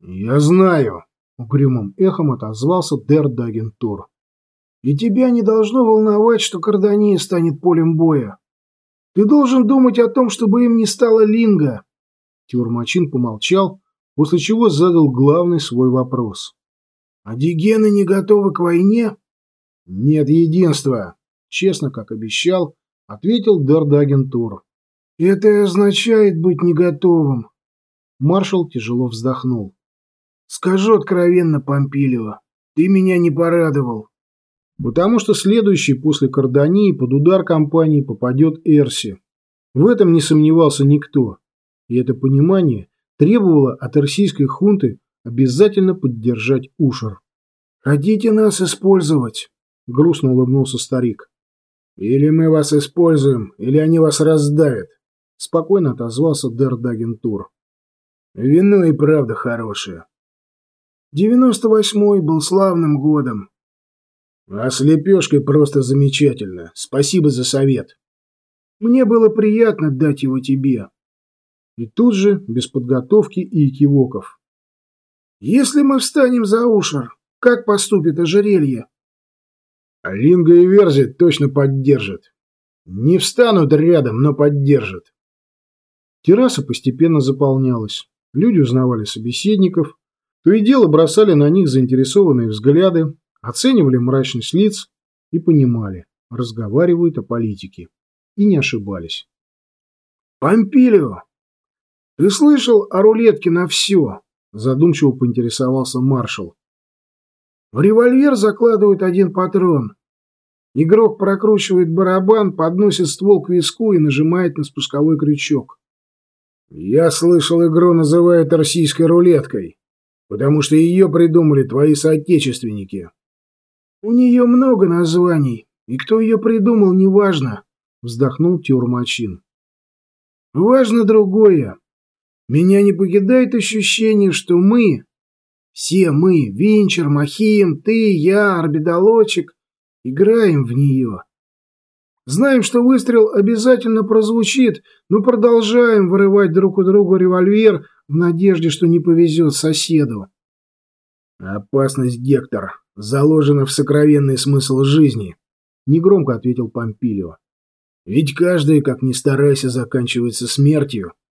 Я знаю, угрюмым эхом отозвался Дер Дагентур. И тебя не должно волновать, что Кардания станет полем боя. Ты должен думать о том, чтобы им не стало Линга. Тюрмачин помолчал, после чего задал главный свой вопрос. А дигены не готовы к войне? Нет единства, честно, как обещал, ответил Дардагентур. Это означает быть не готовым. Маршал тяжело вздохнул. Скажу откровенно, Помпилио, ты меня не порадовал. Потому что следующий после Кардании под удар компании попадет Эрси. В этом не сомневался никто. И это понимание требовало от эрсийской хунты обязательно поддержать Ушер. «Хотите нас использовать?» — грустно улыбнулся старик. «Или мы вас используем, или они вас раздавят», — спокойно отозвался Дердагентур. «Вино и правда хорошее». «Девяносто восьмой был славным годом». «А с лепешкой просто замечательно. Спасибо за совет». «Мне было приятно дать его тебе». И тут же, без подготовки и кивоков. «Если мы встанем за Ушер, как поступит ожерелье?» Линга и Верзи точно поддержат. Не встанут рядом, но поддержат. Терраса постепенно заполнялась. Люди узнавали собеседников, то и дело бросали на них заинтересованные взгляды, оценивали мрачность лиц и понимали, разговаривают о политике. И не ошибались. «Помпилио, ты слышал о рулетке на все?» Задумчиво поинтересовался маршал. В револьвер закладывают один патрон. Игрок прокручивает барабан, подносит ствол к виску и нажимает на спусковой крючок. Я слышал, игру называют российской рулеткой, потому что ее придумали твои соотечественники. У нее много названий, и кто ее придумал, неважно, вздохнул Тюрмачин. Важно другое. Меня не покидает ощущение, что мы, все мы, Винчер, Махим, ты, я, Орбидолочек, играем в нее. Знаем, что выстрел обязательно прозвучит, но продолжаем вырывать друг у друга револьвер в надежде, что не повезет соседу. «Опасность, Гектор, заложена в сокровенный смысл жизни», — негромко ответил Помпилио. «Ведь каждый, как ни старайся, заканчивается смертью».